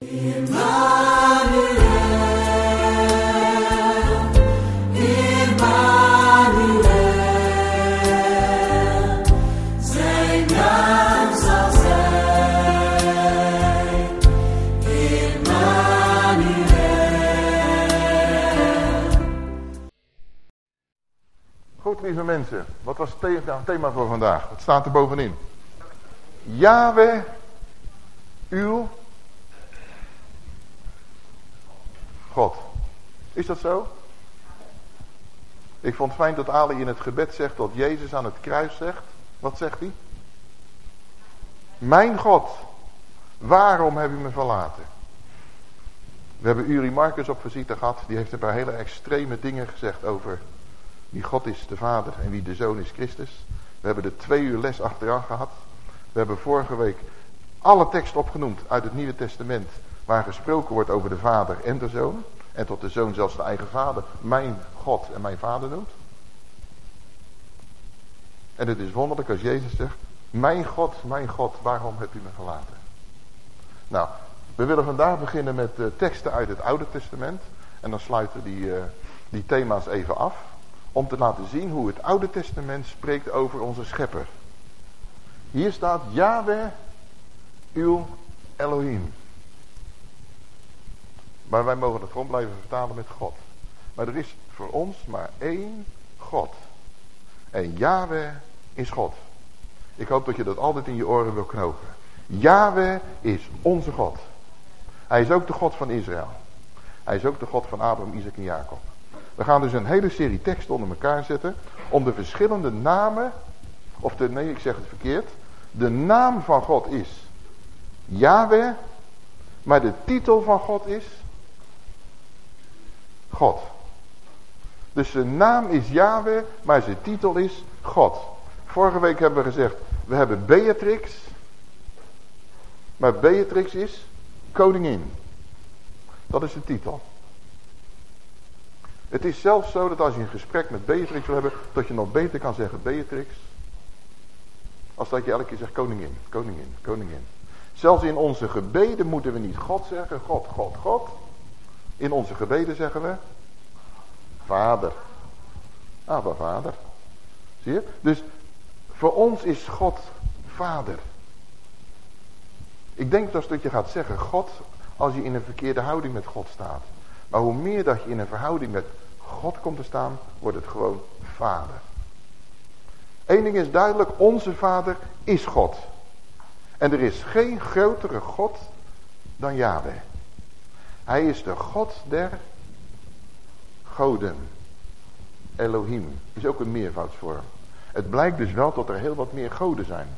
Goed, lieve mensen. Wat was het thema voor vandaag? Wat staat er bovenin? Yahweh, uw God. Is dat zo? Ik vond het fijn dat Ali in het gebed zegt dat Jezus aan het kruis zegt. Wat zegt hij? Mijn God, waarom heb u me verlaten? We hebben Uri Marcus op visite gehad. Die heeft een paar hele extreme dingen gezegd over wie God is, de Vader, en wie de Zoon is, Christus. We hebben er twee uur les achteraan gehad. We hebben vorige week alle teksten opgenoemd uit het Nieuwe Testament waar gesproken wordt over de Vader en de Zoon. En tot de Zoon zelfs de eigen Vader, mijn God en mijn Vader noemt. En het is wonderlijk als Jezus zegt, mijn God, mijn God, waarom hebt u me verlaten? Nou, we willen vandaag beginnen met teksten uit het Oude Testament. En dan sluiten die, uh, die thema's even af. Om te laten zien hoe het Oude Testament spreekt over onze schepper. Hier staat Yahweh, uw Elohim. Maar wij mogen het gewoon blijven vertalen met God. Maar er is voor ons maar één God. En Yahweh is God. Ik hoop dat je dat altijd in je oren wil knopen. Yahweh is onze God. Hij is ook de God van Israël. Hij is ook de God van Abraham, Isaac en Jacob. We gaan dus een hele serie teksten onder elkaar zetten. Om de verschillende namen. Of de, nee ik zeg het verkeerd. De naam van God is Yahweh. Maar de titel van God is God. Dus zijn naam is Yahweh, maar zijn titel is God. Vorige week hebben we gezegd, we hebben Beatrix. Maar Beatrix is koningin. Dat is de titel. Het is zelfs zo dat als je een gesprek met Beatrix wil hebben, dat je nog beter kan zeggen Beatrix. Als dat je elke keer zegt koningin, koningin, koningin. Zelfs in onze gebeden moeten we niet God zeggen, God, God, God. In onze gebeden zeggen we Vader. Abba Vader. Zie je? Dus voor ons is God Vader. Ik denk dus dat je gaat zeggen God als je in een verkeerde houding met God staat. Maar hoe meer dat je in een verhouding met God komt te staan, wordt het gewoon Vader. Eén ding is duidelijk, onze Vader is God. En er is geen grotere God dan Yahweh. Hij is de God der goden. Elohim is ook een meervoudsvorm. Het blijkt dus wel dat er heel wat meer goden zijn.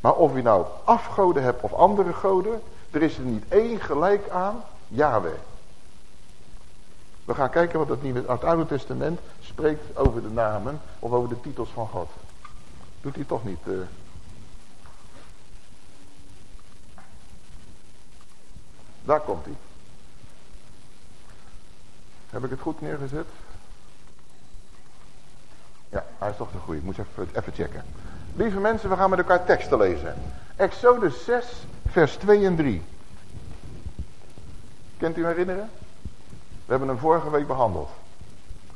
Maar of je nou afgoden hebt of andere goden, er is er niet één gelijk aan Yahweh. We gaan kijken wat het, nieuwe, het Oude Testament spreekt over de namen of over de titels van God. Doet hij toch niet... Uh... Daar komt hij. Heb ik het goed neergezet? Ja, hij is toch de goede. Ik moet even, even checken. Lieve mensen, we gaan met elkaar teksten lezen. Exodus 6, vers 2 en 3. Kent u herinneren? We hebben hem vorige week behandeld.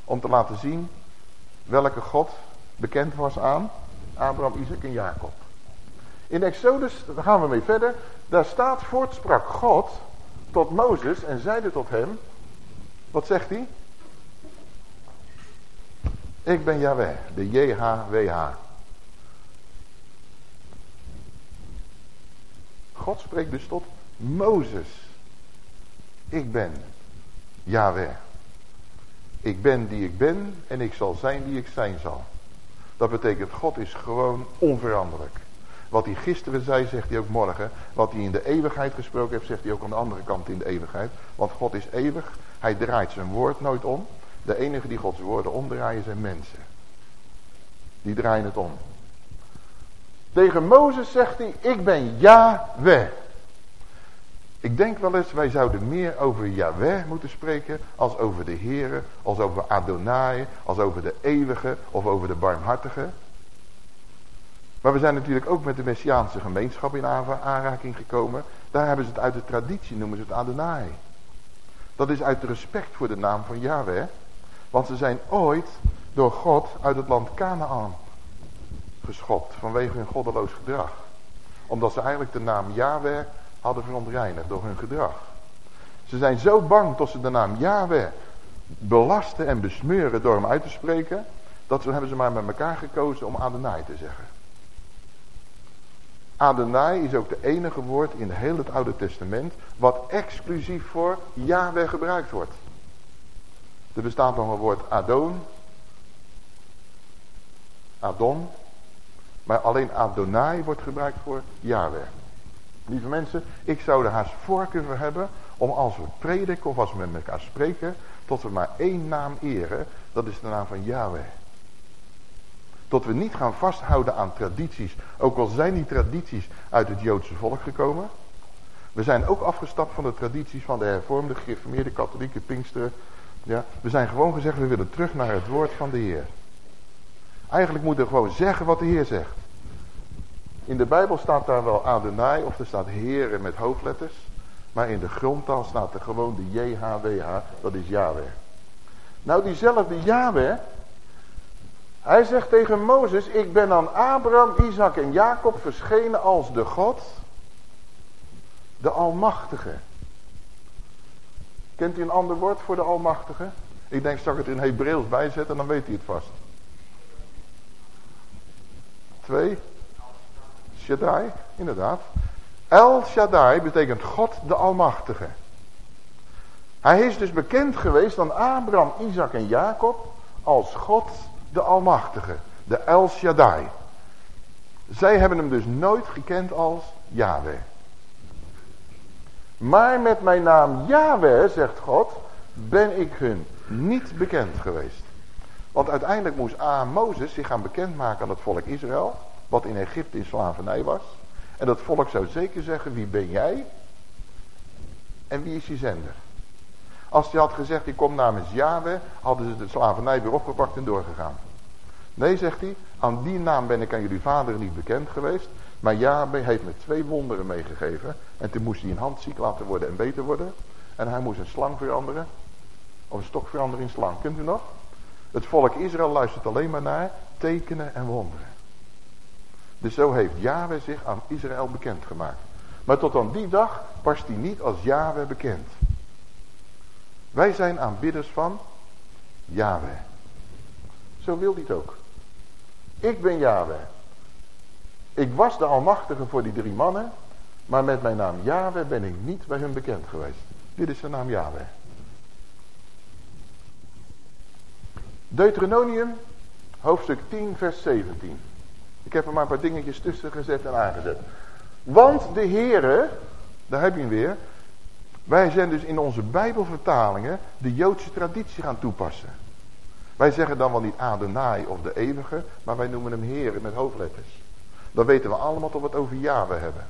Om te laten zien welke God bekend was aan Abraham, Isaac en Jacob. In Exodus, daar gaan we mee verder. Daar staat, voortsprak God tot Mozes en zeide tot hem. Wat zegt hij? Ik ben Yahweh, de JHWH. God spreekt dus tot Mozes. Ik ben Yahweh. Ik ben die ik ben en ik zal zijn die ik zijn zal. Dat betekent God is gewoon onveranderlijk. Wat hij gisteren zei, zegt hij ook morgen. Wat hij in de eeuwigheid gesproken heeft, zegt hij ook aan de andere kant in de eeuwigheid. Want God is eeuwig. Hij draait zijn woord nooit om. De enige die Gods woorden omdraaien zijn mensen. Die draaien het om. Tegen Mozes zegt hij, ik ben Yahweh. Ik denk wel eens, wij zouden meer over Yahweh moeten spreken als over de Here, als over Adonai, als over de eeuwige of over de barmhartige. Maar we zijn natuurlijk ook met de Messiaanse gemeenschap in aanraking gekomen. Daar hebben ze het uit de traditie, noemen ze het Adonai. Dat is uit respect voor de naam van Yahweh. Want ze zijn ooit door God uit het land Canaan geschopt vanwege hun goddeloos gedrag. Omdat ze eigenlijk de naam Yahweh hadden verontreinigd door hun gedrag. Ze zijn zo bang tot ze de naam Yahweh belasten en besmeuren door hem uit te spreken. Dat ze, hebben ze maar met elkaar gekozen om Adonai te zeggen. Adonai is ook de enige woord in heel het Oude Testament wat exclusief voor Yahweh gebruikt wordt. Er bestaat nog een woord Adon, Adon, maar alleen Adonai wordt gebruikt voor Yahweh. Lieve mensen, ik zou er haast voorkeur voor hebben om als we prediken of als we met elkaar spreken, tot we maar één naam eren, dat is de naam van Yahweh. Tot we niet gaan vasthouden aan tradities, ook al zijn die tradities uit het Joodse volk gekomen. We zijn ook afgestapt van de tradities van de hervormde, gereformeerde, katholieke, pinksteren. Ja, we zijn gewoon gezegd, we willen terug naar het woord van de Heer. Eigenlijk moeten we gewoon zeggen wat de Heer zegt. In de Bijbel staat daar wel Adonai of er staat Heere met hoofdletters. Maar in de grondtaal staat er gewoon de JHWH, dat is Yahweh. Nou diezelfde Yahweh, hij zegt tegen Mozes, ik ben aan Abraham, Isaac en Jacob verschenen als de God, de Almachtige. Kent u een ander woord voor de Almachtige? Ik denk straks het in Hebreeuws bijzetten, dan weet hij het vast. Twee. Shaddai, inderdaad. El Shaddai betekent God de Almachtige. Hij is dus bekend geweest aan Abraham, Isaac en Jacob als God de Almachtige. De El Shaddai. Zij hebben hem dus nooit gekend als Yahweh. Maar met mijn naam Yahweh, zegt God, ben ik hun niet bekend geweest. Want uiteindelijk moest A. Mozes zich gaan bekendmaken aan het volk Israël. Wat in Egypte in slavernij was. En dat volk zou zeker zeggen, wie ben jij? En wie is je zender? Als hij had gezegd, ik kom namens Yahweh, hadden ze de slavernij weer opgepakt en doorgegaan. Nee, zegt hij, aan die naam ben ik aan jullie vader niet bekend geweest. Maar Yahweh heeft me twee wonderen meegegeven. En toen moest hij een hand ziek laten worden en beter worden. En hij moest een slang veranderen. Of een stok veranderen in slang. Kunt u nog? Het volk Israël luistert alleen maar naar tekenen en wonderen. Dus zo heeft Yahweh zich aan Israël bekendgemaakt. Maar tot aan die dag was hij niet als Yahweh bekend. Wij zijn aanbidders van Yahweh. Zo wil hij het ook. Ik ben Yahweh. Ik was de Almachtige voor die drie mannen. Maar met mijn naam Yahweh ben ik niet bij hun bekend geweest. Dit is zijn naam Yahweh. Deuteronomium, hoofdstuk 10, vers 17. Ik heb er maar een paar dingetjes tussen gezet en aangezet. Want de Heere, daar heb je hem weer. Wij zijn dus in onze Bijbelvertalingen de Joodse traditie gaan toepassen. Wij zeggen dan wel niet Adonai of de eeuwige, maar wij noemen hem Heere met hoofdletters. Dan weten we allemaal dat we het over Yahweh hebben.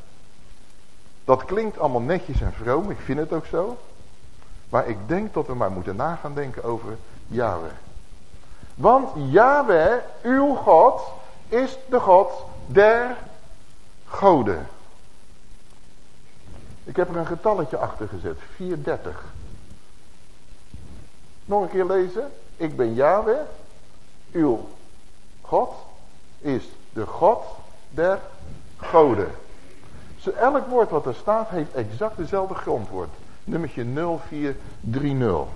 Dat klinkt allemaal netjes en vroom, ik vind het ook zo. Maar ik denk dat we maar moeten nagaan denken over Yahweh. Want Yahweh, uw God, is de God der goden. Ik heb er een getalletje achter gezet. 430. Nog een keer lezen. Ik ben Yahweh. Uw God is de God der goden. Dus elk woord wat er staat heeft exact dezelfde grondwoord. Nummertje 0430.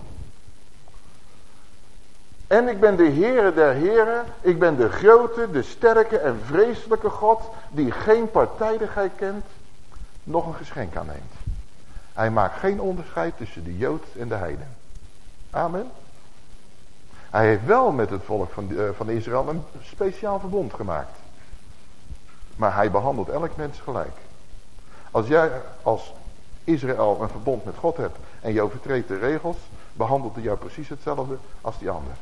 En ik ben de Heere der Heren. Ik ben de grote, de sterke en vreselijke God. Die geen partijdigheid kent. Nog een geschenk aanneemt. Hij maakt geen onderscheid tussen de Jood en de Heiden. Amen. Hij heeft wel met het volk van, uh, van Israël een speciaal verbond gemaakt. Maar hij behandelt elk mens gelijk. Als jij als Israël een verbond met God hebt en je overtreedt de regels, behandelt hij jou precies hetzelfde als die ander.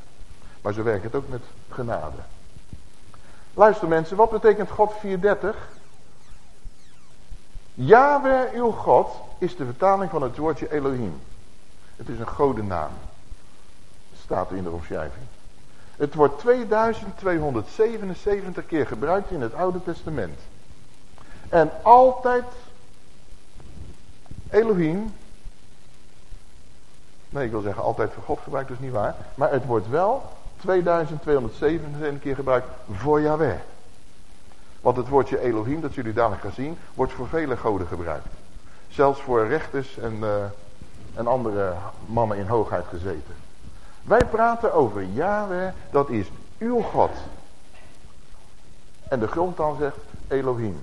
Maar zo werkt het ook met genade. Luister mensen, wat betekent God 430? Yahweh uw God is de vertaling van het woordje Elohim. Het is een godennaam. Staat in de omschrijving. Het wordt 2277 keer gebruikt in het Oude Testament. En altijd Elohim. Nee, ik wil zeggen altijd voor God gebruikt, is niet waar. Maar het wordt wel 2277 keer gebruikt voor Yahweh. Want het woordje Elohim, dat jullie dadelijk gaan zien, wordt voor vele goden gebruikt. Zelfs voor rechters en, uh, en andere mannen in hoogheid gezeten. Wij praten over Yahweh, dat is uw God. En de grondtaal zegt Elohim.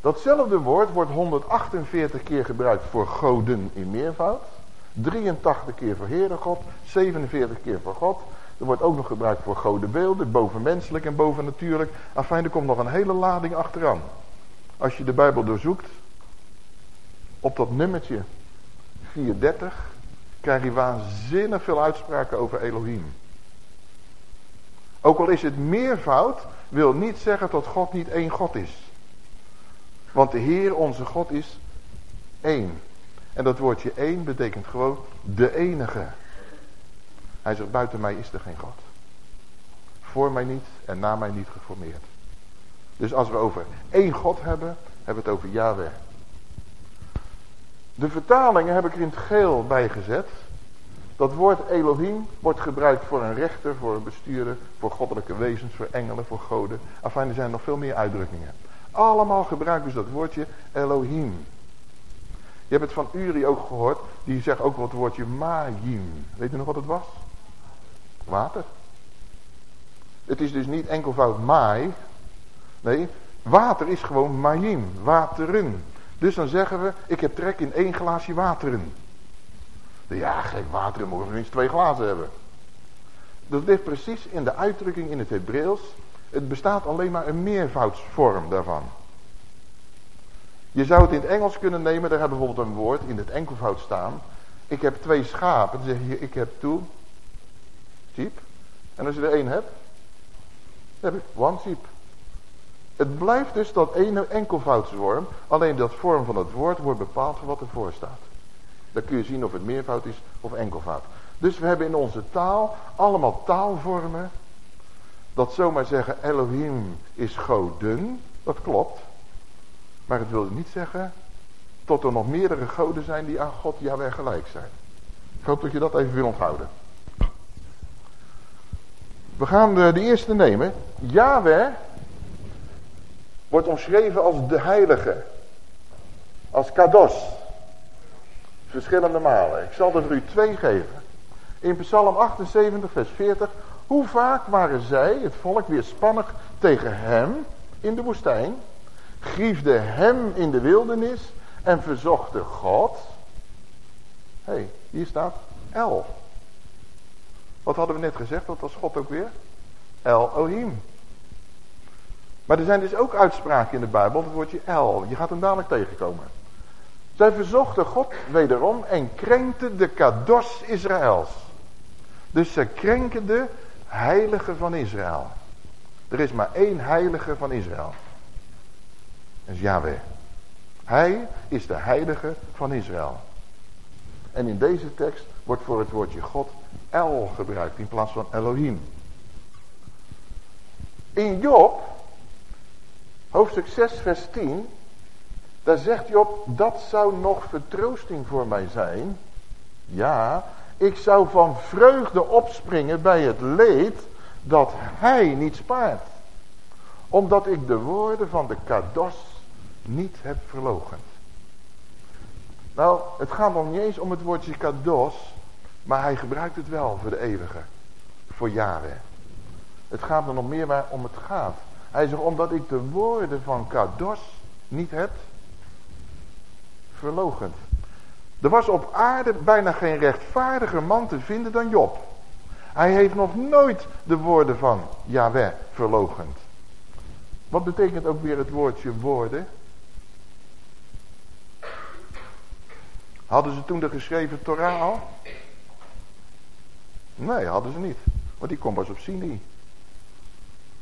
Datzelfde woord wordt 148 keer gebruikt voor goden in meervoud. 83 keer voor Heere God, 47 keer voor God. Er wordt ook nog gebruikt voor godenbeelden, bovenmenselijk en bovennatuurlijk. Afijn, er komt nog een hele lading achteraan. Als je de Bijbel doorzoekt, op dat nummertje 430, krijg je waanzinnig veel uitspraken over Elohim. Ook al is het meervoud, wil niet zeggen dat God niet één God is. Want de Heer, onze God, is één. En dat woordje één betekent gewoon de enige. Hij zegt, buiten mij is er geen God. Voor mij niet en na mij niet geformeerd. Dus als we over één God hebben, hebben we het over Yahweh. De vertalingen heb ik er in het geel bij gezet. Dat woord Elohim wordt gebruikt voor een rechter, voor een bestuurder, voor goddelijke wezens, voor engelen, voor goden. Enfin, er zijn nog veel meer uitdrukkingen. Allemaal gebruiken dus dat woordje Elohim. Je hebt het van Uri ook gehoord. Die zegt ook wel het woordje Majim. Weet u nog wat het was? Water. Het is dus niet enkelvoud maai. Nee, water is gewoon Majim. Wateren. Dus dan zeggen we, ik heb trek in één glaasje wateren. Ja, geen wateren, mogen we minstens twee glazen hebben. Dat ligt precies in de uitdrukking in het Hebreeuws. Het bestaat alleen maar een meervoudsvorm daarvan. Je zou het in het Engels kunnen nemen, daar hebben we bijvoorbeeld een woord in het enkelvoud staan. Ik heb twee schapen, dan zeg je, ik heb two sheep. En als je er één hebt, dan heb ik one sheep. Het blijft dus dat ene enkelvoudsvorm, alleen dat vorm van het woord wordt bepaald voor wat ervoor staat. Dan kun je zien of het meervoud is of enkelvoud. Dus we hebben in onze taal allemaal taalvormen. Dat zomaar zeggen Elohim is goden, dat klopt. Maar het wil niet zeggen tot er nog meerdere goden zijn die aan God Jaweh gelijk zijn. Ik hoop dat je dat even wil onthouden. We gaan de, eerste nemen. Yahweh wordt omschreven als de heilige. Als kados. Verschillende malen. Ik zal er voor u twee geven. In Psalm 78 vers 40. Hoe vaak waren zij, het volk, weer spannig tegen hem in de woestijn griefde hem in de wildernis en verzochten God. Hey, hier staat El. Wat hadden we net gezegd? Wat was God ook weer? El Ohim. Maar er zijn dus ook uitspraken in de Bijbel, het woordje El. Je gaat hem dadelijk tegenkomen. Zij verzochten God wederom en krenkten de kados Israëls. Dus ze krenken de heilige van Israël. Er is maar één heilige van Israël. Dat is Yahweh. Hij is de heilige van Israël. En in deze tekst wordt voor het woordje God El gebruikt in plaats van Elohim. In Job, hoofdstuk 6 vers 10, daar zegt Job, dat zou nog vertroosting voor mij zijn. Ja, ik zou van vreugde opspringen bij het leed dat hij niet spaart. Omdat ik de woorden van de kados niet heb verlogend. Nou, het gaat nog niet eens om het woordje kados, maar hij gebruikt het wel voor de eeuwige. Voor jaren. Het gaat er nog meer waar om het gaat. Hij zegt, omdat ik de woorden van kados niet heb verlogend. Er was op aarde bijna geen rechtvaardiger man te vinden dan Job. Hij heeft nog nooit de woorden van Yahweh verlogend. Wat betekent ook weer het woordje woorden? Hadden ze toen de geschreven Torah al? Nee, hadden ze niet. Want die komt pas op Sinai.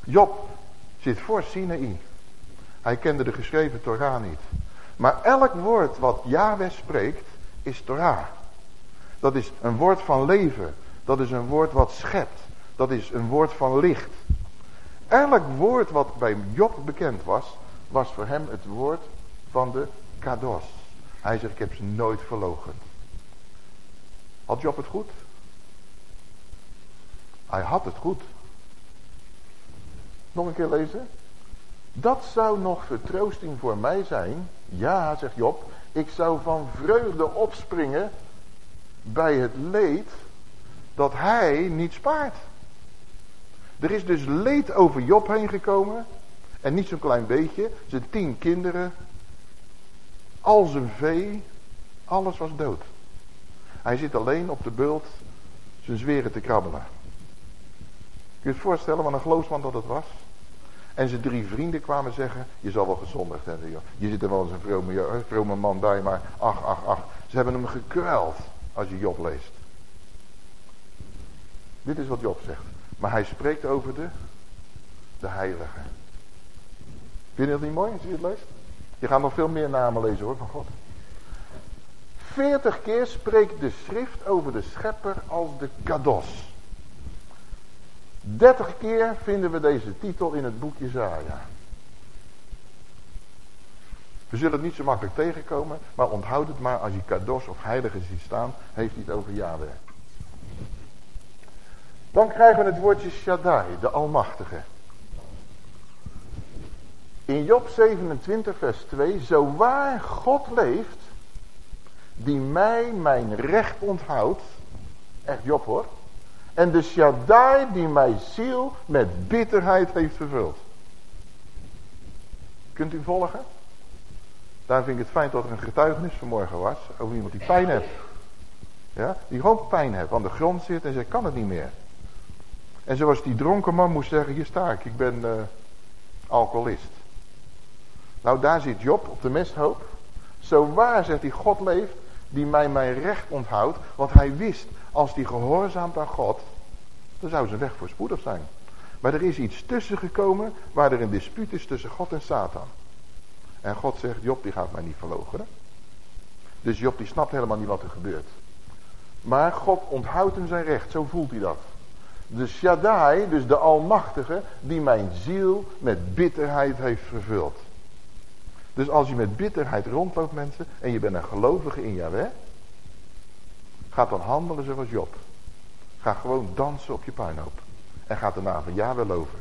Job zit voor Sinai. Hij kende de geschreven Torah niet. Maar elk woord wat Yahweh spreekt is Torah. Dat is een woord van leven. Dat is een woord wat schept. Dat is een woord van licht. Elk woord wat bij Job bekend was, was voor hem het woord van de kados. Hij zegt, ik heb ze nooit verlogen. Had Job het goed? Hij had het goed. Nog een keer lezen. Dat zou nog vertroosting voor mij zijn. Ja, zegt Job, ik zou van vreugde opspringen bij het leed dat hij niet spaart. Er is dus leed over Job heen gekomen. En niet zo'n klein beetje. Zijn tien kinderen. Al zijn vee. Alles was dood. Hij zit alleen op de bult zijn zweren te krabbelen. Kun je het voorstellen wat een geloofsman dat het was? En zijn drie vrienden kwamen zeggen, je zal wel gezondigd hebben. Joh. Je zit er wel eens een vrome, man bij, maar ach, ach, ach. Ze hebben hem gekweld als je Job leest. Dit is wat Job zegt. Maar hij spreekt over de, de heilige. Vind je dat niet mooi als je het leest? Je gaat nog veel meer namen lezen hoor van God. Veertig keer spreekt de schrift over de schepper als de kados. Dertig keer vinden we deze titel in het boek Jezaja. We zullen het niet zo makkelijk tegenkomen, maar onthoud het maar als je kados of heilige ziet staan, heeft hij het over Yahweh. Dan krijgen we het woordje Shaddai, de Almachtige. In Job 27 vers 2, zo waar God leeft, die mij mijn recht onthoudt, echt Job hoor, en de Shaddai die mijn ziel met bitterheid heeft vervuld. Kunt u volgen? Daar vind ik het fijn dat er een getuigenis vanmorgen was over iemand die pijn heeft. Ja, die gewoon pijn heeft, aan de grond zit en zegt kan het niet meer. En zoals die dronken man moest zeggen, hier sta ik, ik ben uh, alcoholist. Nou daar zit Job op de mesthoop. Zo waar zegt hij, God leeft, die mij mijn recht onthoudt. Want hij wist, als hij gehoorzaamt aan God, dan zou zijn weg voorspoedig zijn. Maar er is iets tussen gekomen waar er een dispuut is tussen God en Satan. En God zegt, Job die gaat mij niet verloochenen. Dus Job die snapt helemaal niet wat er gebeurt. Maar God onthoudt hem zijn recht, zo voelt hij dat. De Shaddai, dus de Almachtige, die mijn ziel met bitterheid heeft vervuld. Dus als je met bitterheid rondloopt mensen, en je bent een gelovige in Yahweh, gaat dan handelen zoals Job. Ga gewoon dansen op je puinhoop. En gaat daarna van Yahweh loven.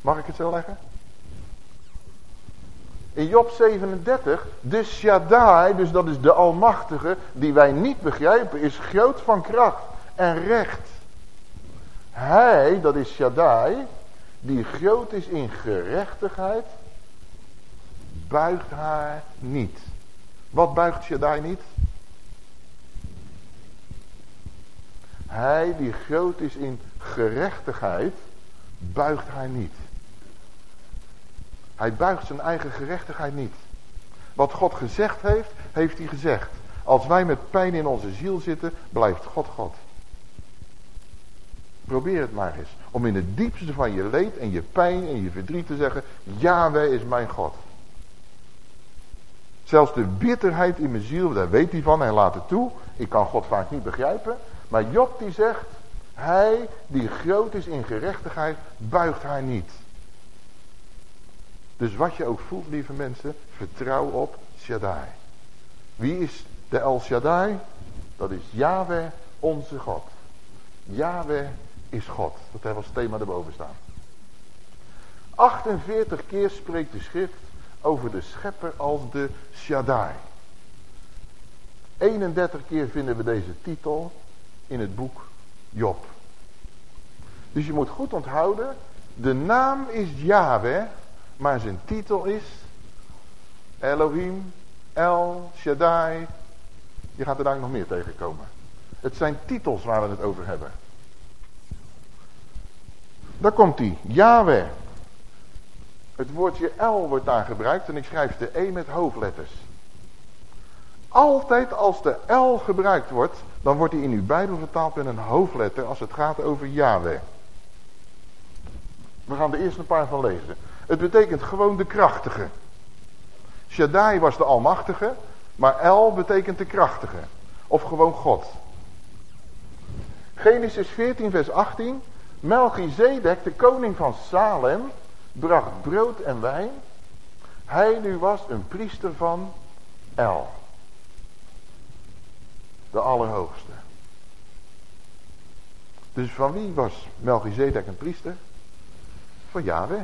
Mag ik het zo leggen? In Job 37, de Shaddai, dus dat is de Almachtige, die wij niet begrijpen, is groot van kracht en recht. Hij, dat is Shaddai, die groot is in gerechtigheid, buigt haar niet. Wat buigt Shaddai niet? Hij die groot is in gerechtigheid, buigt haar niet. Hij buigt zijn eigen gerechtigheid niet. Wat God gezegd heeft, heeft hij gezegd. Als wij met pijn in onze ziel zitten, blijft God God. Probeer het maar eens. Om in het diepste van je leed en je pijn en je verdriet te zeggen, Yahweh is mijn God. Zelfs de bitterheid in mijn ziel, daar weet hij van en laat het toe. Ik kan God vaak niet begrijpen. Maar Job die zegt, hij die groot is in gerechtigheid, buigt haar niet. Dus wat je ook voelt, lieve mensen, vertrouw op Shaddai. Wie is de El Shaddai? Dat is Yahweh, onze God. Yahweh is God. Dat hebben we als thema erboven staan. 48 keer spreekt de schrift over de schepper als de Shaddai. 31 keer vinden we deze titel in het boek Job. Dus je moet goed onthouden, de naam is Yahweh, maar zijn titel is Elohim, El, Shaddai. Je gaat er daar nog meer tegenkomen. Het zijn titels waar we het over hebben. Daar komt hij, Yahweh. Het woordje El wordt daar gebruikt en ik schrijf de E met hoofdletters. Altijd als de L gebruikt wordt, dan wordt hij in uw Bijbel vertaald met een hoofdletter als het gaat over Yahweh. We gaan er eerst een paar van lezen. Het betekent gewoon de krachtige. Shaddai was de almachtige, maar El betekent de krachtige. Of gewoon God. Genesis 14 vers 18. Melchizedek, de koning van Salem, bracht brood en wijn. Hij nu was een priester van El. De Allerhoogste. Dus van wie was Melchizedek een priester? Van Yahweh.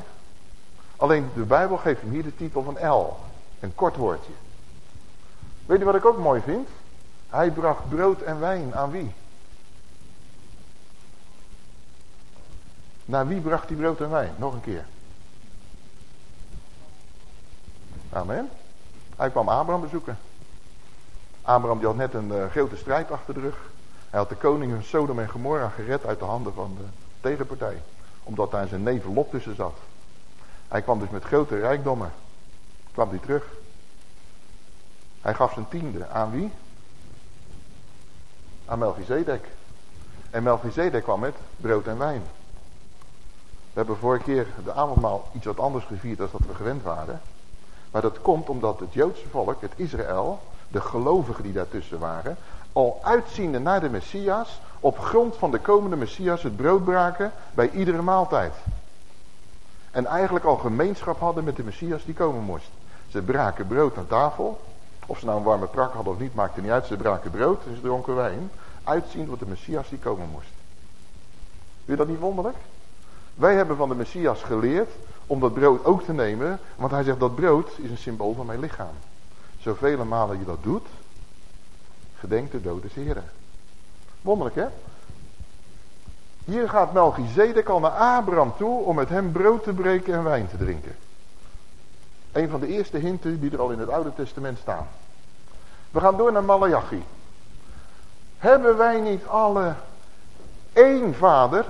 Alleen de Bijbel geeft hem hier de titel van El. Een kort woordje. Weet je wat ik ook mooi vind? Hij bracht brood en wijn aan wie? Naar wie bracht hij brood en wijn? Nog een keer. Amen. Hij kwam Abraham bezoeken. Abraham die had net een uh, grote strijd achter de rug. Hij had de koning van Sodom en Gomorra gered uit de handen van de tegenpartij. Omdat daar zijn neef Lot tussen zat. Hij kwam dus met grote rijkdommen. Kwam hij terug. Hij gaf zijn tiende. Aan wie? Aan Melchizedek. En Melchizedek kwam met brood en wijn. We hebben vorige keer de avondmaal iets wat anders gevierd dan dat we gewend waren. Maar dat komt omdat het Joodse volk, het Israël, de gelovigen die daartussen waren, al uitziende naar de Messias, op grond van de komende Messias het brood braken bij iedere maaltijd. En eigenlijk al gemeenschap hadden met de Messias die komen moest. Ze braken brood aan tafel. Of ze nou een warme prak hadden of niet, maakte niet uit. Ze braken brood en ze dronken wijn. Uitziend wat de Messias die komen moest. Vind je dat niet wonderlijk? Wij hebben van de Messias geleerd om dat brood ook te nemen. Want hij zegt dat brood is een symbool van mijn lichaam. Zoveel malen je dat doet, gedenk de dood des Heren. Wonderlijk hè? Hier gaat Melchizedek al naar Abraham toe om met hem brood te breken en wijn te drinken. Een van de eerste hinten die er al in het Oude Testament staan. We gaan door naar Malachi. Hebben wij niet alle één vader?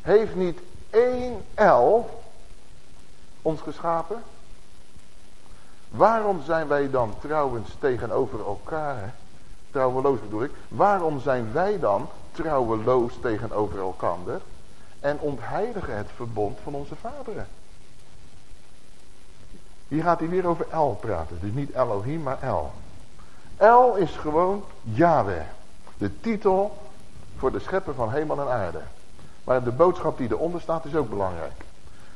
Heeft niet één El ons geschapen? Waarom zijn wij dan trouwens tegenover elkaar? Trouweloos bedoel ik. Waarom zijn wij dan trouweloos tegenover elkander? En ontheiligen het verbond van onze vaderen? Hier gaat hij weer over El praten. Dus niet Elohim, maar El. El is gewoon Yahweh. De titel voor de schepper van hemel en aarde. Maar de boodschap die eronder staat is ook belangrijk.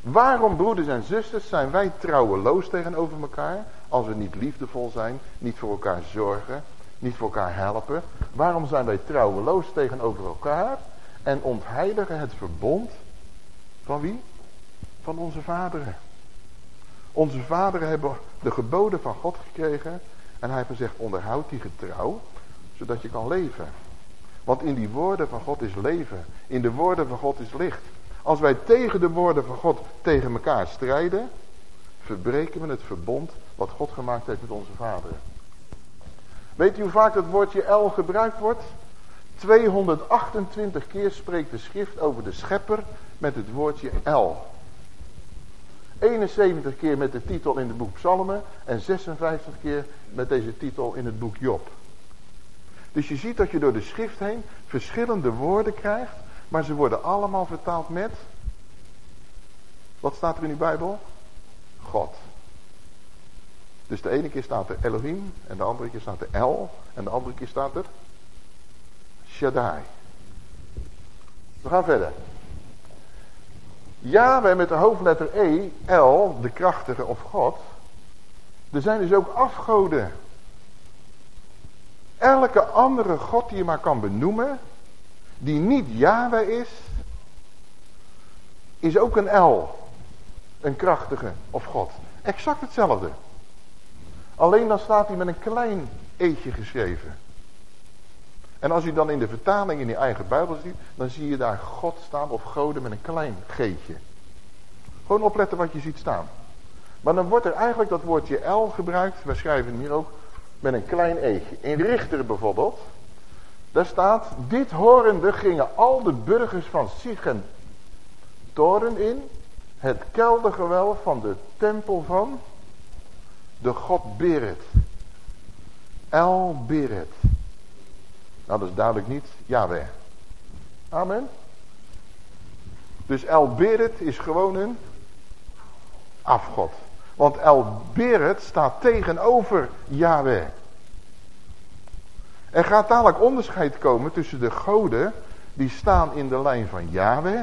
Waarom, broeders en zusters, zijn wij trouweloos tegenover elkaar? Als we niet liefdevol zijn, niet voor elkaar zorgen, niet voor elkaar helpen. Waarom zijn wij trouweloos tegenover elkaar? En ontheiligen het verbond van wie? Van onze vaderen. Onze vaderen hebben de geboden van God gekregen. En hij heeft gezegd, onderhoud die getrouw, zodat je kan leven. Want in die woorden van God is leven. In de woorden van God is licht. Als wij tegen de woorden van God tegen elkaar strijden, verbreken we het verbond wat God gemaakt heeft met onze vaderen. Weet u hoe vaak het woordje El gebruikt wordt? 228 keer spreekt de schrift over de schepper met het woordje El. 71 keer met de titel in het boek Psalmen en 56 keer met deze titel in het boek Job. Dus je ziet dat je door de schrift heen verschillende woorden krijgt, maar ze worden allemaal vertaald met, wat staat er in die Bijbel? God. Dus de ene keer staat er Elohim en de andere keer staat er El en de andere keer staat er Shaddai. We gaan verder. Ja, met de hoofdletter E, El, de krachtige of God. Er zijn dus ook afgoden. Elke andere God die je maar kan benoemen, die niet Yahweh is, is ook een El. Een krachtige of God. Exact hetzelfde. Alleen dan staat hij met een klein eetje geschreven. En als u dan in de vertaling in die eigen Bijbel ziet, dan zie je daar God staan of goden met een klein geetje. Gewoon opletten wat je ziet staan. Maar dan wordt er eigenlijk dat woordje El gebruikt, we schrijven hier ook, met een klein eetje. In Richter bijvoorbeeld, daar staat, dit horende gingen al de burgers van Sichem toren in, het keldergewelf van de tempel van de god Beret. El Beret. Nou, dat is duidelijk niet Yahweh. Amen. Dus El Beret is gewoon een afgod. Want El Beret staat tegenover Yahweh. Er gaat dadelijk onderscheid komen tussen de goden die staan in de lijn van Yahweh.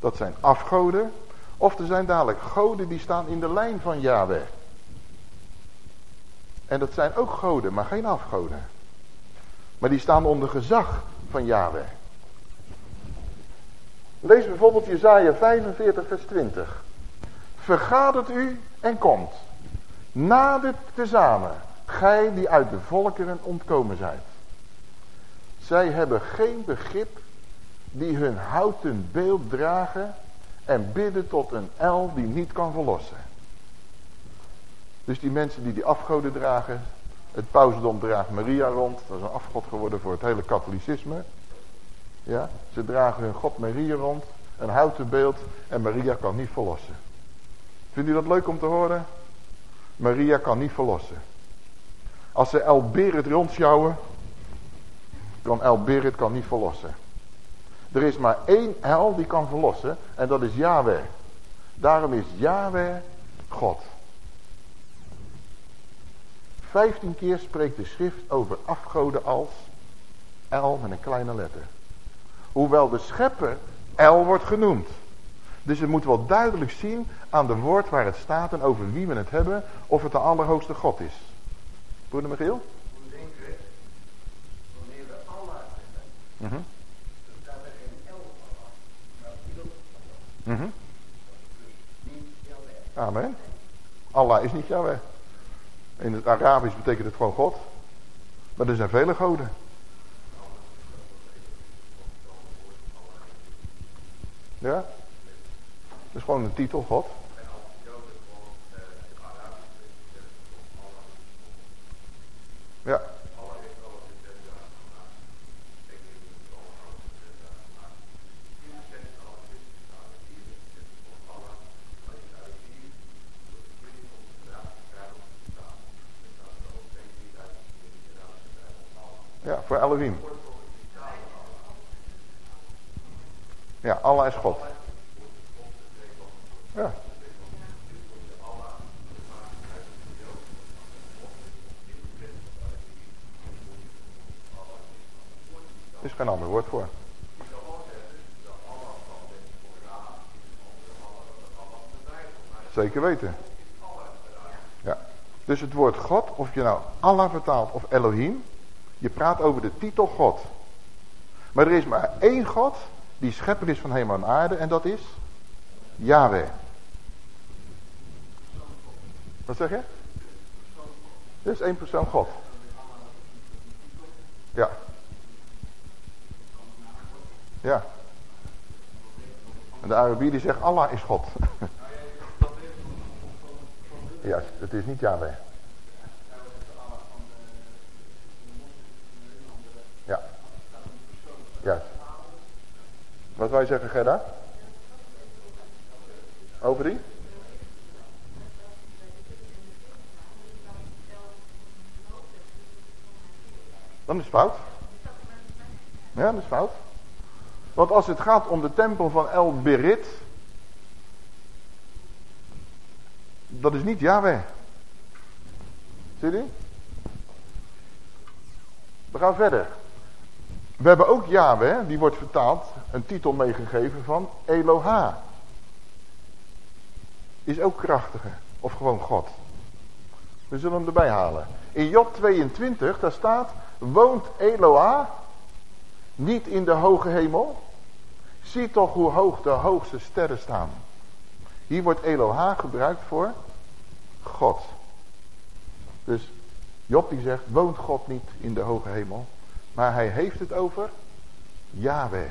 Dat zijn afgoden. Of er zijn dadelijk goden die staan in de lijn van Yahweh. En dat zijn ook goden, maar geen afgoden. Maar die staan onder gezag van Yahweh. Lees bijvoorbeeld Jezaja 45 vers 20. Vergadert u en komt. Nadert tezamen, gij die uit de volkeren ontkomen zijt. Zij hebben geen begrip die hun houten beeld dragen en bidden tot een el die niet kan verlossen. Dus die mensen die die afgoden dragen, het pausdom draagt Maria rond, dat is een afgod geworden voor het hele katholicisme. Ja, ze dragen hun God Maria rond, een houten beeld en Maria kan niet verlossen. Vindt u dat leuk om te horen? Maria kan niet verlossen. Als ze El Berit rondsjouwen, kan El Berit kan niet verlossen. Er is maar één El die kan verlossen en dat is Yahweh. Daarom is Yahweh God. Vijftien keer spreekt de schrift over afgoden als El met een kleine letter. Hoewel de schepper El wordt genoemd. Dus het moet wel duidelijk zien aan de woord waar het staat en over wie we het hebben, of het de allerhoogste God is. Broeder Michiel? Wanneer we Allah zeggen, dan staat er geen El Allah, maar Allah. Amen. Allah is niet Yahweh. In het Arabisch betekent het gewoon God. Maar er zijn vele goden. Ja? Dat is gewoon een titel, God. Ja. Ja, voor Elohim. Ja, Allah is God. Ja. Er is geen ander woord voor. Zeker weten. Ja. Dus het woord God, of je nou Allah vertaalt of Elohim, je praat over de titel God. Maar er is maar één God die schepper is van hemel en aarde en dat is Yahweh. Wat zeg je? Dit is één persoon God. Ja. Ja. En de Arabier die zegt Allah is God. ja, het is niet Yahweh. Ja. Juist. Wat wij zeggen, Gerda? Over die? Dan is het fout. Ja, dat is fout. Want als het gaat om de tempel van El Berit. Dat is niet Yahweh. Zie je? We gaan verder. We hebben ook Yahweh, die wordt vertaald, een titel meegegeven van Eloha. Is ook krachtige, of gewoon God. We zullen hem erbij halen. In Job 22, daar staat, woont Eloha niet in de hoge hemel? Zie toch hoe hoog de hoogste sterren staan. Hier wordt Eloha gebruikt voor God. Dus Job die zegt, woont God niet in de hoge hemel? Maar hij heeft het over Yahweh.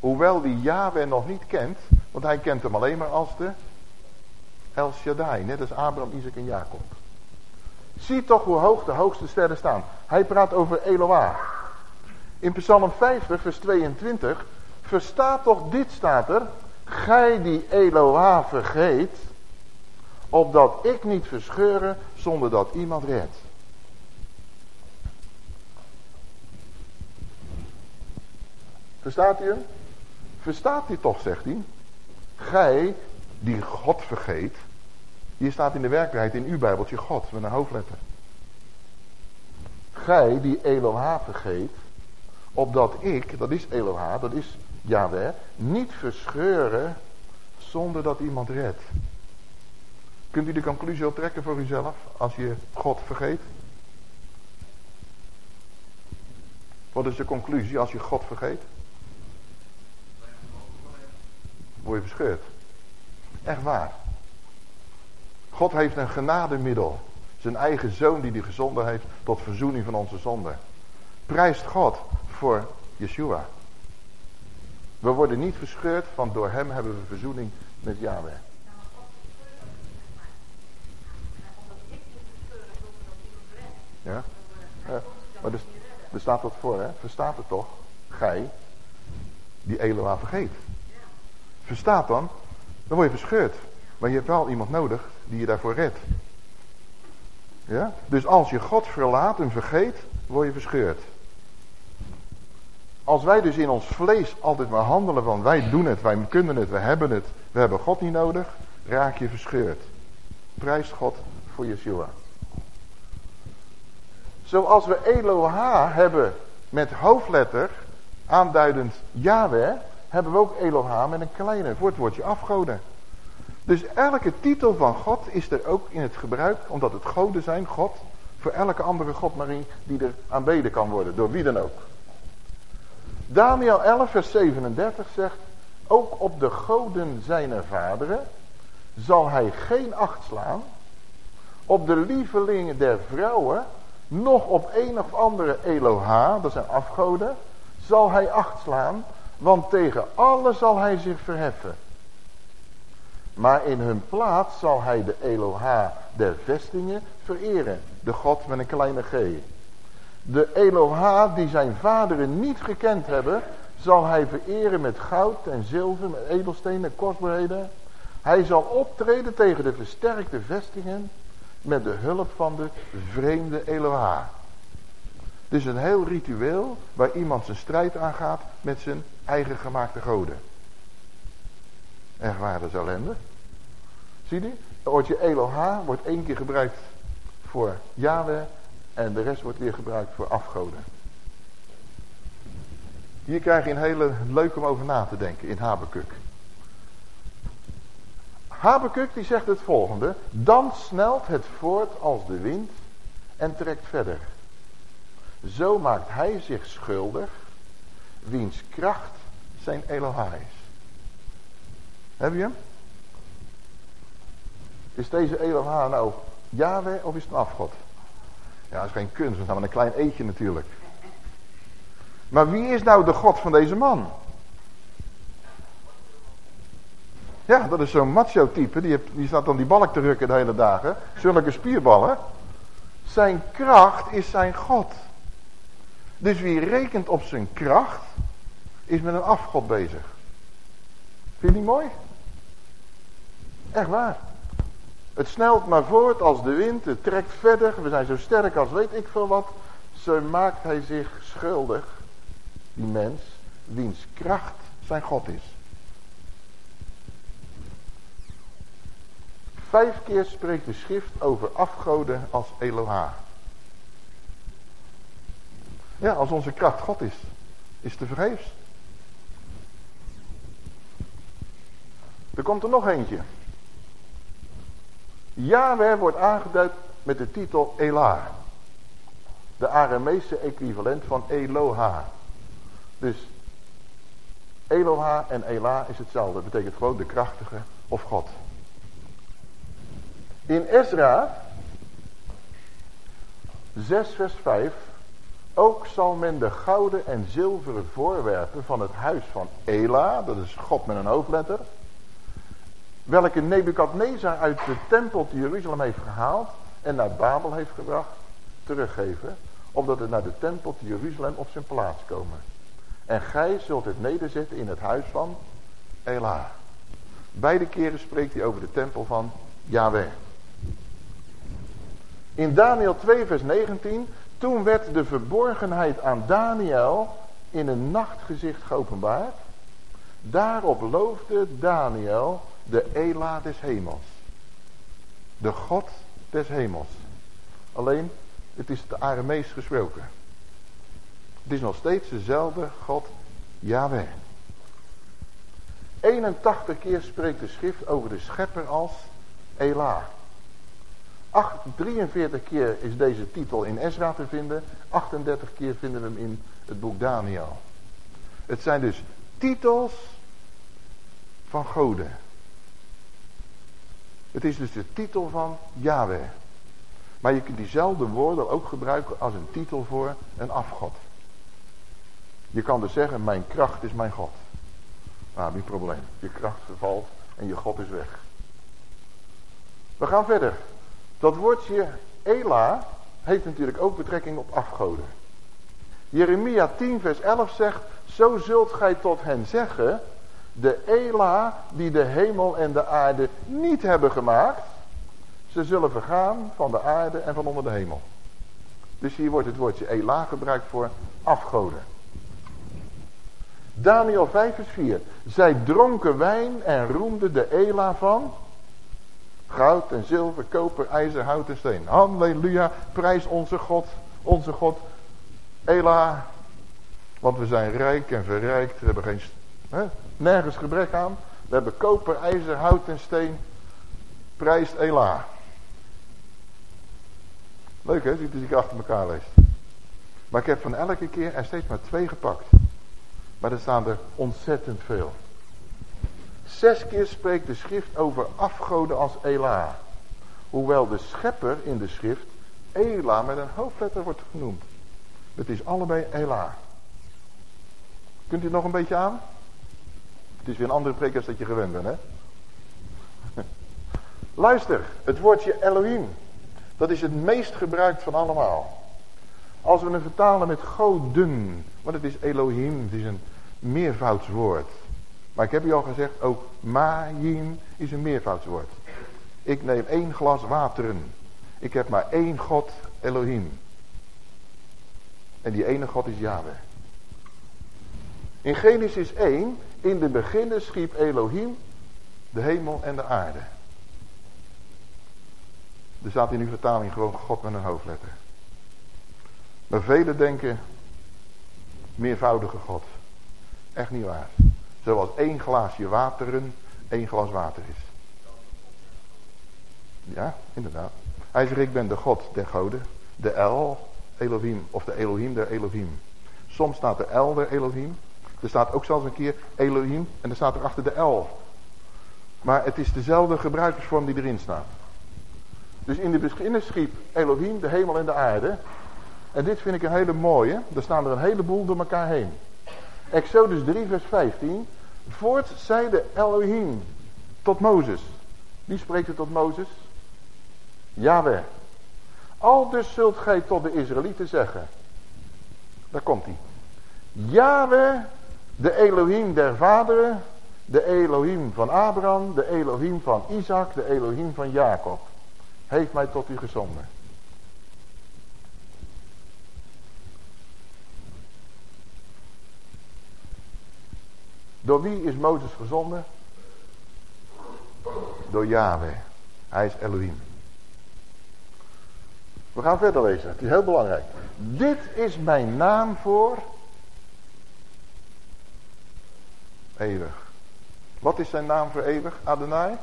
Hoewel die Yahweh nog niet kent, want hij kent hem alleen maar als de El Shaddai, net als Abraham, Isaac en Jacob. Zie toch hoe hoog de hoogste sterren staan. Hij praat over Eloah. In Psalm 50, vers 22, verstaat toch dit staat er, gij die Eloah vergeet, opdat ik niet verscheuren zonder dat iemand redt. Verstaat u hem? Verstaat u toch, zegt hij. Gij die God vergeet. Hier staat in de werkelijkheid in uw bijbeltje God met een hoofdletter. gij die Eloha vergeet, opdat ik, dat is Eloha, dat is Yahweh, niet verscheuren zonder dat iemand redt. Kunt u de conclusie al trekken voor uzelf als je God vergeet? Wat is de conclusie als je God vergeet? Word je verscheurd. Echt waar. God heeft een genademiddel. Zijn eigen zoon die hij gezonden heeft tot verzoening van onze zonden. Prijst God voor Yeshua. We worden niet verscheurd, want door hem hebben we verzoening met Yahweh. Ja? ja. Maar er, er staat dat voor, hè? Verstaat het toch? Gij, die Eloa vergeet. Verstaat dan? Dan word je verscheurd. Maar je hebt wel iemand nodig die je daarvoor redt. Ja? Dus als je God verlaat en vergeet, word je verscheurd. Als wij dus in ons vlees altijd maar handelen van wij doen het, wij kunnen het, we hebben het, we hebben God niet nodig, raak je verscheurd. Prijst God voor Yeshua. Zoals we Eloha hebben met hoofdletter, aanduidend Yahweh, hebben we ook Eloha met een kleine, voor het woordje afgoden. Dus elke titel van God is er ook in het gebruik, omdat het goden zijn, God, voor elke andere God maar die er aanbeden kan worden, door wie dan ook. Daniel 11 vers 37 zegt, ook op de goden zijner vaderen zal hij geen acht slaan, op de lievelingen der vrouwen, nog op een of andere Eloha, dat zijn afgoden, zal hij acht slaan, want tegen alle zal hij zich verheffen. Maar in hun plaats zal hij de Eloha der vestingen vereren. De God met een kleine g. De Eloha die zijn vaderen niet gekend hebben, zal hij vereren met goud en zilver, met edelstenen en kostbaarheden. Hij zal optreden tegen de versterkte vestingen met de hulp van de vreemde Eloha. Dus een heel ritueel waar iemand zijn strijd aangaat met zijn eigen gemaakte goden. Echt waar, dat is. Zie je? Het woordje Eloha wordt één keer gebruikt voor Yahweh en de rest wordt weer gebruikt voor afgoden. Hier krijg je een hele leuk om over na te denken in Habakuk. Habakuk die zegt het volgende. Dan snelt het voort als de wind en trekt verder. Zo maakt hij zich schuldig, wiens kracht zijn Eloha is. Heb je hem? Is deze Eloha nou Yahweh of is het een afgod? Ja, dat is geen kunst, dat is nou een klein eetje natuurlijk. Maar wie is nou de God van deze man? Ja, dat is zo'n macho type, die, die staat dan die balk te rukken de hele dagen. Zulke spierballen. Zijn kracht is zijn God. Dus wie rekent op zijn kracht, is met een afgod bezig. Vind je die mooi? Echt waar. Het snelt maar voort als de wind, het trekt verder. We zijn zo sterk als weet ik veel wat. Zo maakt hij zich schuldig, die mens, wiens kracht zijn God is. Vijf keer spreekt de schrift over afgoden als Eloha. Ja, als onze kracht God is, is te vergeefs. Er komt er nog eentje. Yahweh wordt aangeduid met de titel Elah. De Arameese equivalent van Eloha. Dus Eloha en Elah is hetzelfde. Dat betekent gewoon de krachtige of God. In Ezra 6 vers 5. Ook zal men de gouden en zilveren voorwerpen van het huis van Ela. Dat is God met een hoofdletter welke Nebukadnezar uit de tempel te Jeruzalem heeft gehaald en naar Babel heeft gebracht, teruggeven, opdat het naar de tempel te Jeruzalem op zijn plaats komen. En gij zult het nederzetten in het huis van Elah. Beide keren spreekt hij over de tempel van Yahweh. In Daniel 2 vers 19, toen werd de verborgenheid aan Daniel in een nachtgezicht geopenbaard. Daarop loofde Daniel de Ela des hemels. De God des hemels. Alleen, Het is de Aramees gesproken. Het is nog steeds dezelfde God, Yahweh. 81 keer spreekt de schrift over de schepper als Elah. 43 keer is deze titel in Ezra te vinden. 38 keer vinden we hem in het boek Daniel. Het zijn dus titels van goden. Het is dus de titel van Yahweh. Maar je kunt diezelfde woorden ook gebruiken als een titel voor een afgod. Je kan dus zeggen, mijn kracht is mijn God. Nou, niet probleem. Je kracht vervalt en je God is weg. We gaan verder. Dat woordje Ela heeft natuurlijk ook betrekking op afgoden. Jeremia 10 vers 11 zegt, zo zult gij tot hen zeggen, de Ela die de hemel en de aarde niet hebben gemaakt, ze zullen vergaan van de aarde en van onder de hemel. Dus hier wordt het woordje Ela gebruikt voor afgoden. Daniel 5 vers 4. Zij dronken wijn en roemden de Ela van goud en zilver, koper, ijzer, hout en steen. Halleluja, prijs onze God, onze God, Ela. Want we zijn rijk en verrijkt, we hebben geen, nergens gebrek aan. We hebben koper, ijzer, hout en steen. Prijst Ela. Leuk hè, als ik achter elkaar lees. Maar ik heb van elke keer er steeds maar twee gepakt. Maar er staan er ontzettend veel. Zes keer spreekt de schrift over afgoden als Ela. Hoewel de schepper in de schrift Ela met een hoofdletter wordt genoemd. Het is allebei Ela. Kunt u het nog een beetje aan? Het is weer een andere preek als dat je gewend bent, hè? Luister, het woordje Elohim. Dat is het meest gebruikt van allemaal. Als we het vertalen met goden. Want het is Elohim, het is een meervoudswoord. Maar ik heb u al gezegd, ook Majim is een meervoudswoord. Ik neem één glas wateren. Ik heb maar één God, Elohim. En die ene God is Yahweh. In Genesis 1, in de beginnen schiep Elohim de hemel en de aarde. Er staat in uw vertaling gewoon God met een hoofdletter. Maar velen denken meervoudige God. Echt niet waar. Zoals één glaasje wateren één glas water is. Ja, inderdaad. Hij zegt, ik ben de God der goden. De El, Elohim, of de Elohim der Elohim. Soms staat de El der Elohim. Er staat ook zelfs een keer Elohim en er staat er achter de El. Maar het is dezelfde gebruikersvorm die erin staat. Dus in de beginnen schiep Elohim de hemel en de aarde. En dit vind ik een hele mooie. Er staan er een heleboel door elkaar heen. Exodus 3 vers 15. Voort zeide Elohim tot Mozes. Wie spreekt er tot Mozes? Yahweh. Al dus zult gij tot de Israëlieten zeggen. Daar komt hij. Yahweh, de Elohim der vaderen, de Elohim van Abraham, de Elohim van Isaac, de Elohim van Jacob, heeft mij tot u gezonden. Door wie is Mozes gezonden? Door Yahweh. Hij is Elohim. We gaan verder lezen. Het is heel belangrijk. Dit is mijn naam voor eeuwig. Wat is zijn naam voor eeuwig? Adonai?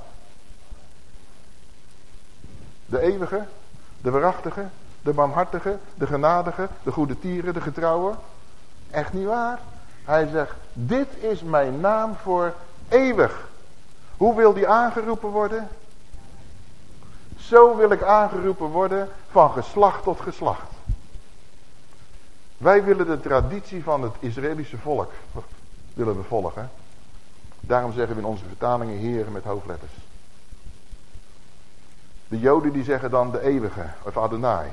De eeuwige, de waarachtige, de barmhartige, de genadige, de goede tieren, de getrouwe. Echt niet waar. Hij zegt, dit is mijn naam voor eeuwig. Hoe wil die aangeroepen worden? Zo wil ik aangeroepen worden van geslacht tot geslacht. Wij willen de traditie van het Israëlische volk willen we volgen. Daarom zeggen we in onze vertalingen heren met hoofdletters. De joden die zeggen dan de eeuwige of Adonai.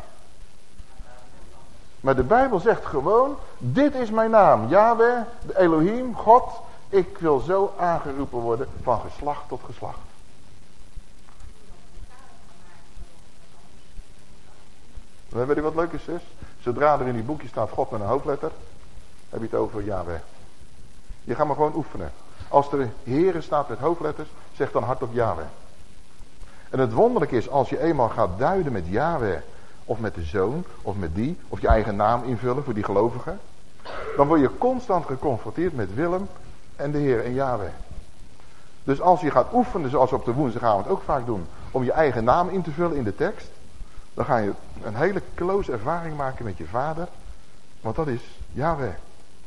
Maar de Bijbel zegt gewoon, dit is mijn naam. Yahweh, de Elohim, God. Ik wil zo aangeroepen worden van geslacht tot geslacht. Weet je wat leuk is, zus? Zodra er in die boekje staat God met een hoofdletter, heb je het over Yahweh. Je gaat maar gewoon oefenen. Als er Heren staat met hoofdletters, zeg dan hardop Yahweh. En het wonderlijke is, als je eenmaal gaat duiden met Yahweh of met de zoon, of met die, of je eigen naam invullen voor die gelovigen. Dan word je constant geconfronteerd met Willem en de Heer en Yahweh. Dus als je gaat oefenen, zoals we op de woensdagavond ook vaak doen, om je eigen naam in te vullen in de tekst, dan ga je een hele close ervaring maken met je vader. Want dat is Yahweh.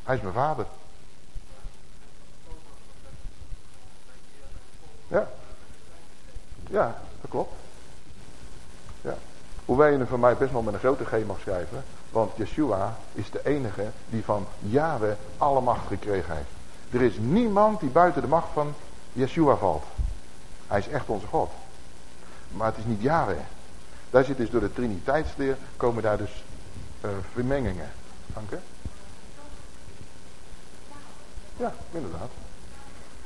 Hij is mijn vader. Ja. Ja, dat klopt. Ja. Hoewel je hem van mij best wel met een grote G mag schrijven. Want Yeshua is de enige die van Yahweh alle macht gekregen heeft. Er is niemand die buiten de macht van Yeshua valt. Hij is echt onze God. Maar het is niet Yahweh. Daar zit dus door de triniteitsleer, komen daar dus uh, vermengingen. Dank u. Ja, inderdaad.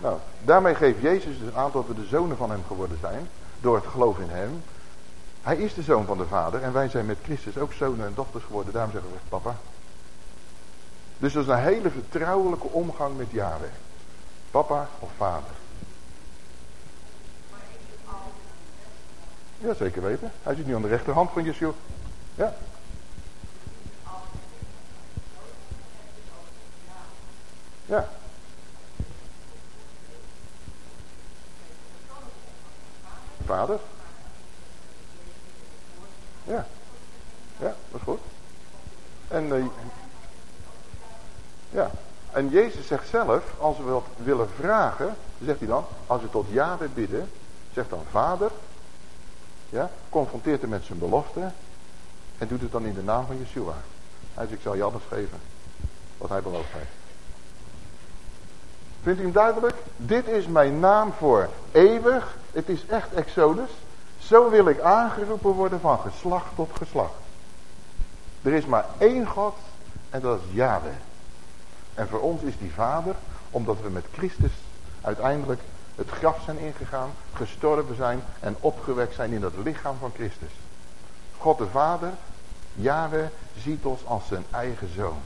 Nou, daarmee geeft Jezus dus aan dat we de zonen van hem geworden zijn. Door het geloof in hem. Hij is de zoon van de vader. En wij zijn met Christus ook zonen en dochters geworden. Daarom zeggen we papa. Dus dat is een hele vertrouwelijke omgang met Yahweh. Papa of vader. Ja, zeker weten. Hij zit nu aan de rechterhand van Yeshua. Ja. Ja. Vader. Ja. Ja, dat is goed. En, uh, ja. En Jezus zegt zelf, als we wat willen vragen, zegt hij dan, als we tot Yahweh bidden, zegt dan Vader, ja, confronteert hem met zijn belofte en doet het dan in de naam van Yeshua. Hij zegt, ik zal je alles geven wat hij beloofd heeft. Vindt u hem duidelijk? Dit is mijn naam voor eeuwig. Het is echt Exodus. Zo wil ik aangeroepen worden van geslacht tot geslacht. Er is maar één God en dat is Yahweh. En voor ons is die vader, omdat we met Christus uiteindelijk het graf zijn ingegaan, gestorven zijn en opgewekt zijn in het lichaam van Christus. God de Vader, Yahweh, ziet ons als zijn eigen zoon.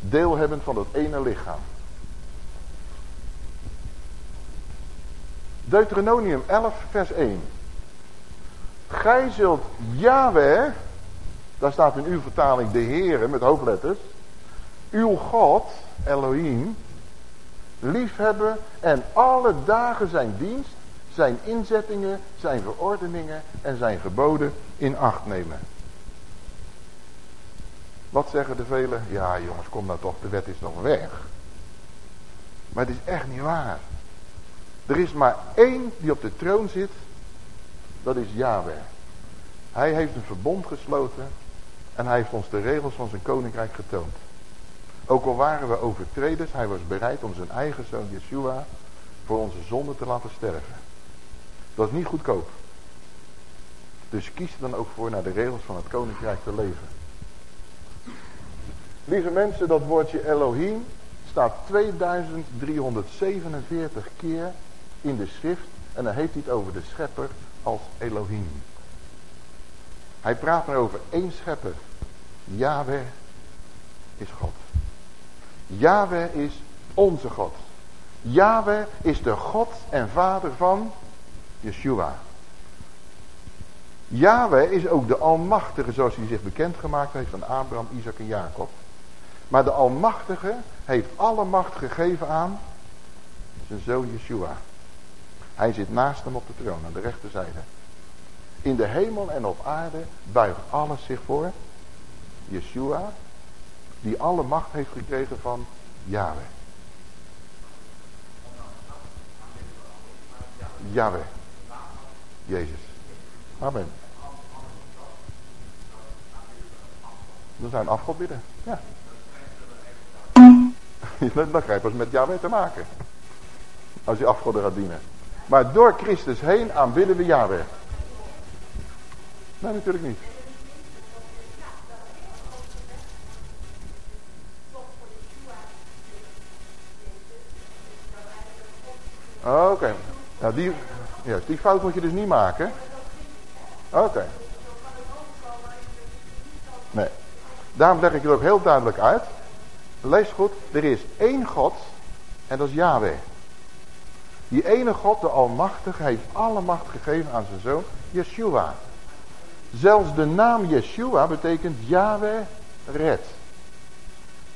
Deel hebben van het ene lichaam. Deuteronomium 11 vers 1. Gij zult Yahweh, daar staat in uw vertaling de Heere met hoofdletters, uw God, Elohim, liefhebben en alle dagen zijn dienst, zijn inzettingen, zijn verordeningen en zijn geboden in acht nemen. Wat zeggen de velen? Ja jongens, kom nou toch, de wet is nog weg. Maar het is echt niet waar. Er is maar één die op de troon zit. Dat is Yahweh. Hij heeft een verbond gesloten. En hij heeft ons de regels van zijn koninkrijk getoond. Ook al waren we overtreders, hij was bereid om zijn eigen zoon Yeshua voor onze zonde te laten sterven. Dat is niet goedkoop. Dus kies er dan ook voor naar de regels van het koninkrijk te leven. Lieve mensen, dat woordje Elohim staat 2347 keer in de schrift. En dan heeft hij het over de schepper als Elohim. Hij praat maar over één schepper. Yahweh is God. Yahweh is onze God. Yahweh is de God en vader van Yeshua. Yahweh is ook de Almachtige zoals hij zich bekendgemaakt heeft van Abraham, Isaac en Jacob. Maar de Almachtige heeft alle macht gegeven aan zijn zoon Yeshua. Hij zit naast hem op de troon aan de rechterzijde. In de hemel en op aarde buigt alles zich voor Yeshua, die alle macht heeft gekregen van Yahweh. Yahweh. Jezus. Amen. Dat zijn afgodbidden. Ja. Dat krijg je pas met Yahweh te maken. Als je afgoden gaat dienen. Maar door Christus heen aanbidden we Yahweh. Nee, natuurlijk niet. Oké. Nou, die, ja, die fout moet je dus niet maken. Oké. Nee. Daarom leg ik het ook heel duidelijk uit. Lees goed. Er is één God. En dat is Yahweh. Die ene God, de Almachtige, heeft alle macht gegeven aan zijn zoon, Yeshua. Zelfs de naam Yeshua betekent Yahweh red.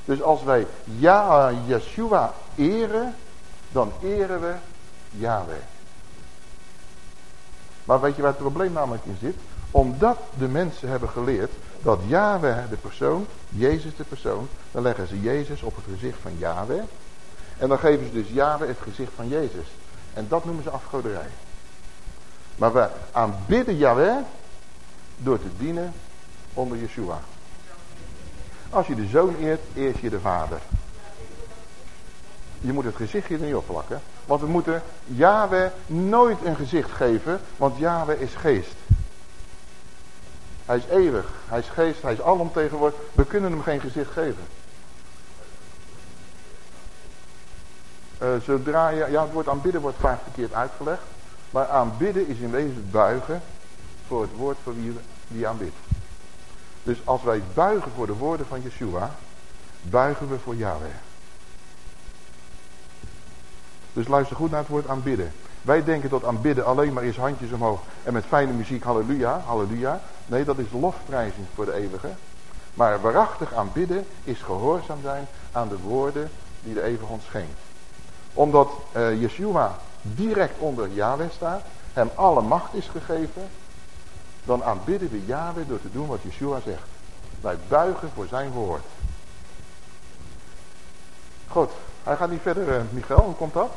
Dus als wij Yeshua eren, dan eren we Yahweh. Maar weet je waar het probleem namelijk in zit? Omdat de mensen hebben geleerd dat Yahweh de persoon, Jezus de persoon, dan leggen ze Jezus op het gezicht van Yahweh. En dan geven ze dus Yahweh het gezicht van Jezus. En dat noemen ze afgoderij. Maar we aanbidden Yahweh door te dienen onder Yeshua. Als je de zoon eert, eert je de vader. Je moet het gezichtje er niet opplakken. Want we moeten Yahweh nooit een gezicht geven, want Yahweh is geest. Hij is eeuwig, hij is geest, hij is alomtegenwoordig. We kunnen hem geen gezicht geven. Zodra je, ja het woord aanbidden wordt vaak verkeerd uitgelegd. Maar aanbidden is in wezen buigen voor het woord voor wie, wie aanbidt. Dus als wij buigen voor de woorden van Yeshua, buigen we voor Yahweh. Dus luister goed naar het woord aanbidden. Wij denken dat aanbidden alleen maar is handjes omhoog en met fijne muziek halleluja, halleluja. Nee, dat is lofprijzing voor de eeuwige. Maar waarachtig aanbidden is gehoorzaam zijn aan de woorden die de eeuwige ons. Omdat uh, Yeshua direct onder Yahweh staat, hem alle macht is gegeven, dan aanbidden we Yahweh door te doen wat Yeshua zegt. Wij buigen voor zijn woord. Goed, hij gaat niet verder, uh, Michael, hoe komt dat?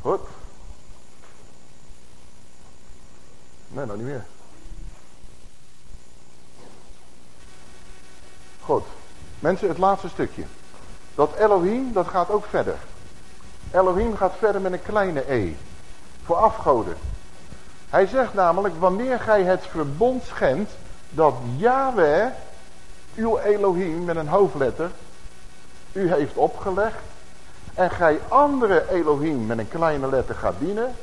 Goed. Nee, nog niet meer. Goed. Mensen, het laatste stukje. Dat Elohim, dat gaat ook verder. Elohim gaat verder met een kleine e. Voor afgoden. Hij zegt namelijk, wanneer gij het verbond schendt, dat Yahweh, uw Elohim met een hoofdletter, u heeft opgelegd, en gij andere Elohim met een kleine letter gaat dienen,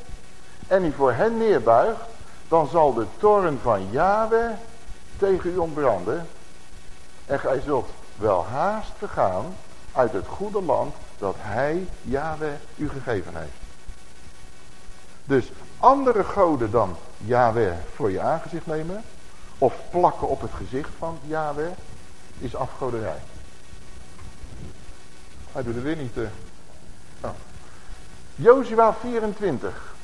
en u voor hen neerbuigt, dan zal de toren van Yahweh tegen u ontbranden, en gij zult wel haast vergaan uit het goede land dat hij, Yahweh, u gegeven heeft. Dus andere goden dan Yahweh voor je aangezicht nemen, of plakken op het gezicht van Yahweh, is afgoderij. Hij doet er weer niet. Uh... Oh. Jozua 24.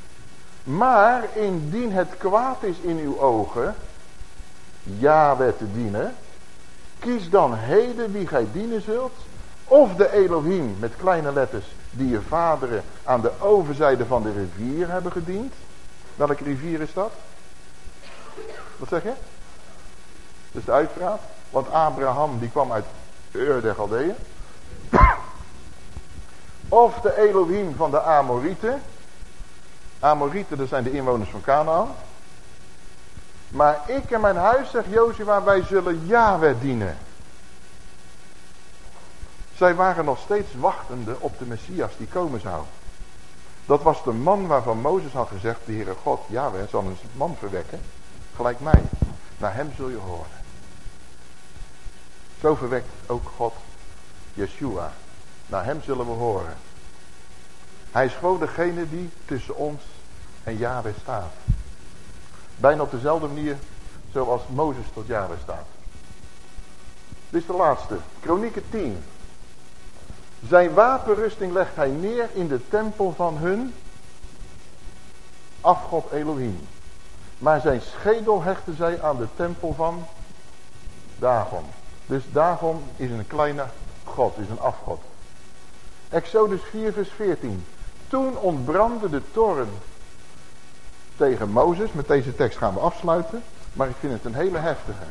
Maar indien het kwaad is in uw ogen, Yahweh te dienen, kies dan heden wie gij dienen zult, of de Elohim met kleine letters die je vaderen aan de overzijde van de rivier hebben gediend. Welke rivier is dat? Wat zeg je? Dat is de uitvraag. Want Abraham die kwam uit Ur der Galdeeën. Of de Elohim van de Amorieten. Amorieten, dat zijn de inwoners van Canaan. Maar ik en mijn huis, zegt Jozua, wij zullen Yahweh dienen. Zij waren nog steeds wachtende op de Messias die komen zou. Dat was de man waarvan Mozes had gezegd, de Heere God, Yahweh, zal een man verwekken, gelijk mij. Naar hem zul je horen. Zo verwekt ook God Yeshua. Naar hem zullen we horen. Hij is gewoon degene die tussen ons en Yahweh staat. Bijna op dezelfde manier zoals Mozes tot Yahweh staat. Dit is de laatste. Kronieken 10. Zijn wapenrusting legt hij neer in de tempel van hun afgod Elohim. Maar zijn schedel hechten zij aan de tempel van Dagon. Dus Dagon is een kleine god, is een afgod. Exodus 4 vers 14. Toen ontbrandde de toren tegen Mozes. Met deze tekst gaan we afsluiten. Maar ik vind het een hele heftige.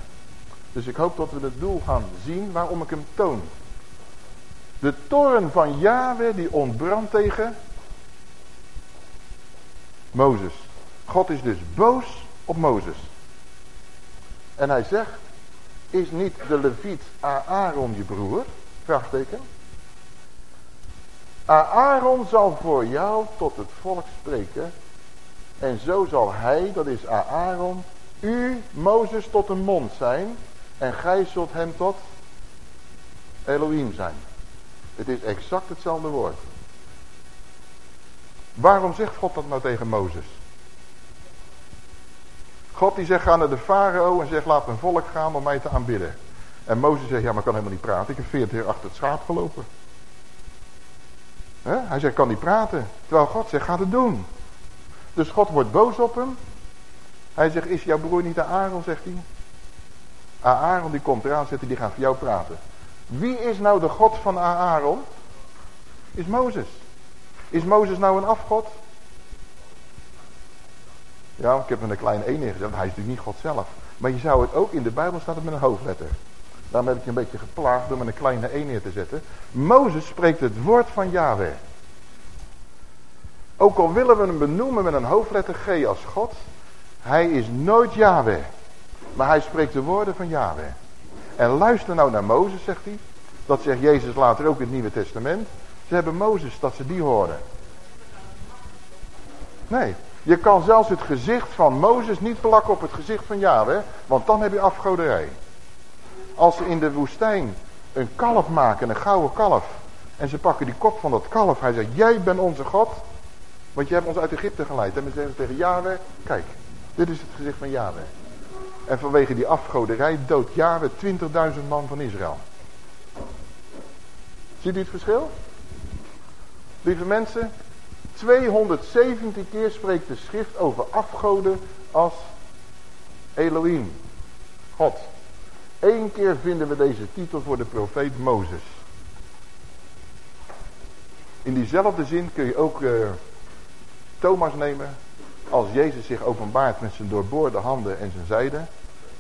Dus ik hoop dat we het doel gaan zien waarom ik hem toon. De toren van Yahweh die ontbrandt tegen Mozes. God is dus boos op Mozes. En hij zegt, is niet de leviet Aaron je broer? Vraagteken. Aaron zal voor jou tot het volk spreken. En zo zal hij, dat is Aaron, u, Mozes, tot een mond zijn. En gij zult hem tot Elohim zijn. Het is exact hetzelfde woord. Waarom zegt God dat nou tegen Mozes? God die zegt, ga naar de farao en zegt, laat mijn volk gaan om mij te aanbidden. En Mozes zegt, ja, maar ik kan helemaal niet praten. Ik heb veertig jaar achter het schaap gelopen. Hij zegt, kan niet praten. Terwijl God zegt, ga het doen. Dus God wordt boos op hem. Hij zegt, is jouw broer niet Aaron, zegt hij. Aaron die komt eraan, hij, die gaat voor jou praten. Wie is nou de God van Aaron? Is Mozes. Is Mozes nou een afgod? Ja, ik heb hem een kleine E neergezet, hij is natuurlijk niet God zelf. Maar je zou het ook, in de Bijbel staat het met een hoofdletter. Daarom heb ik je een beetje geplaagd door met een kleine E neer te zetten. Mozes spreekt het woord van Yahweh. Ook al willen we hem benoemen met een hoofdletter G als God. Hij is nooit Yahweh. Maar hij spreekt de woorden van Yahweh. En luister nou naar Mozes, zegt hij. Dat zegt Jezus later ook in het Nieuwe Testament. Ze hebben Mozes, dat ze die horen. Nee, je kan zelfs het gezicht van Mozes niet plakken op het gezicht van Yahweh. Want dan heb je afgoderij. Als ze in de woestijn een kalf maken, een gouden kalf. En ze pakken die kop van dat kalf. Hij zegt, jij bent onze God. Want je hebt ons uit Egypte geleid. En we zeggen tegen Yahweh, kijk, dit is het gezicht van Yahweh. En vanwege die afgoderij doodt Yahweh 20.000 man van Israël. Ziet u het verschil? Lieve mensen, 217 keer spreekt de schrift over afgoden als Elohim, God. Eén keer vinden we deze titel voor de profeet Mozes. In diezelfde zin kun je ook uh, Thomas nemen. Als Jezus zich openbaart met zijn doorboorde handen en zijn zijde.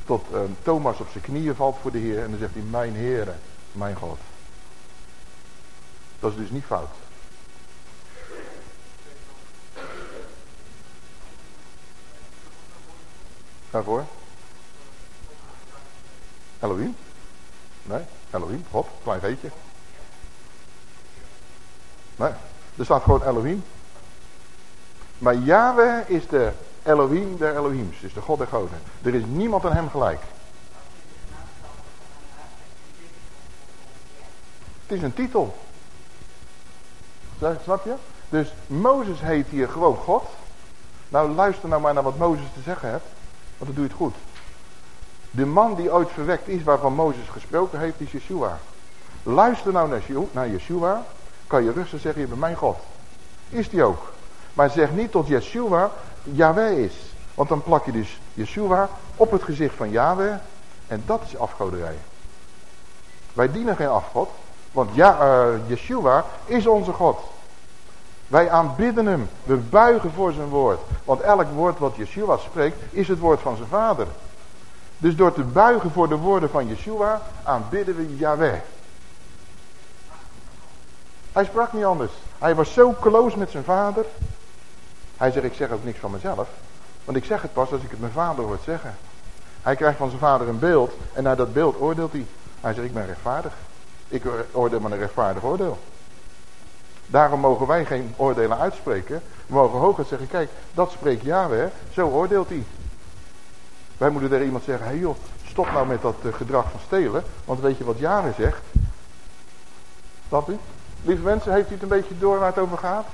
Tot uh, Thomas op zijn knieën valt voor de Heer. En dan zegt hij, mijn Heere, mijn God. Dat is dus niet fout. Daarvoor? Elohim? Nee, Elohim, God, klein veetje. Nee, er staat gewoon Elohim. Maar Yahweh is de Elohim der Elohims, is de God der goden. Er is niemand aan hem gelijk. Het is een titel. Snap je? Dus Mozes heet hier gewoon God. Nou luister nou maar naar wat Mozes te zeggen heeft. Want dan doe je het goed. De man die ooit verwekt is waarvan Mozes gesproken heeft, is Yeshua. Luister nou naar Yeshua. Kan je rustig zeggen, je bent mijn God. Is die ook. Maar zeg niet tot Yeshua Yahweh is. Want dan plak je dus Yeshua op het gezicht van Yahweh. En dat is afgoderij. Wij dienen geen afgod. Want ja, uh, Yeshua is onze God. Wij aanbidden hem. We buigen voor zijn woord. Want elk woord wat Yeshua spreekt is het woord van zijn vader. Dus door te buigen voor de woorden van Yeshua aanbidden we Yahweh. Hij sprak niet anders. Hij was zo close met zijn vader. Hij zegt, ik zeg ook niks van mezelf. Want ik zeg het pas als ik het mijn vader hoort zeggen. Hij krijgt van zijn vader een beeld. En naar dat beeld oordeelt hij. Hij zegt, ik ben rechtvaardig. Ik oordeel maar een rechtvaardig oordeel. Daarom mogen wij geen oordelen uitspreken. We mogen hooguit zeggen, kijk, dat spreekt Yahweh. Zo oordeelt hij. Wij moeten tegen iemand zeggen, hé hey joh, stop nou met dat uh, gedrag van stelen. Want weet je wat Yahweh zegt? Snap u? Lieve mensen, heeft u het een beetje door waar het over gaat?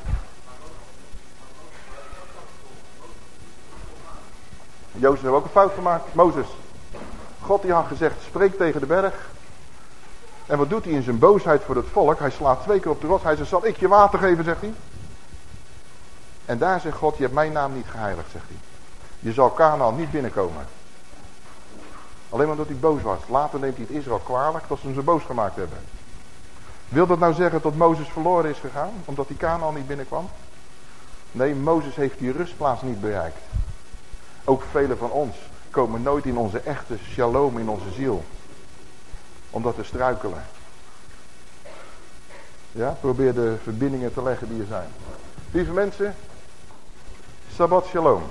Jozef heeft ook een fout gemaakt. Mozes. God die had gezegd, spreek tegen de berg. En wat doet hij in zijn boosheid voor het volk? Hij slaat twee keer op de rots. Hij zegt, zal ik je water geven, zegt hij. En daar zegt God, je hebt mijn naam niet geheiligd, zegt hij. Je zal Canaan niet binnenkomen. Alleen omdat hij boos was. Later neemt hij het Israël kwalijk dat ze hem zo boos gemaakt hebben. Wil dat nou zeggen dat Mozes verloren is gegaan? Omdat hij Canaan niet binnenkwam? Nee, Mozes heeft die rustplaats niet bereikt. Ook velen van ons komen nooit in onze echte shalom in onze ziel. Om dat te struikelen. Ja, probeer de verbindingen te leggen die er zijn. Lieve mensen, Sabbat shalom.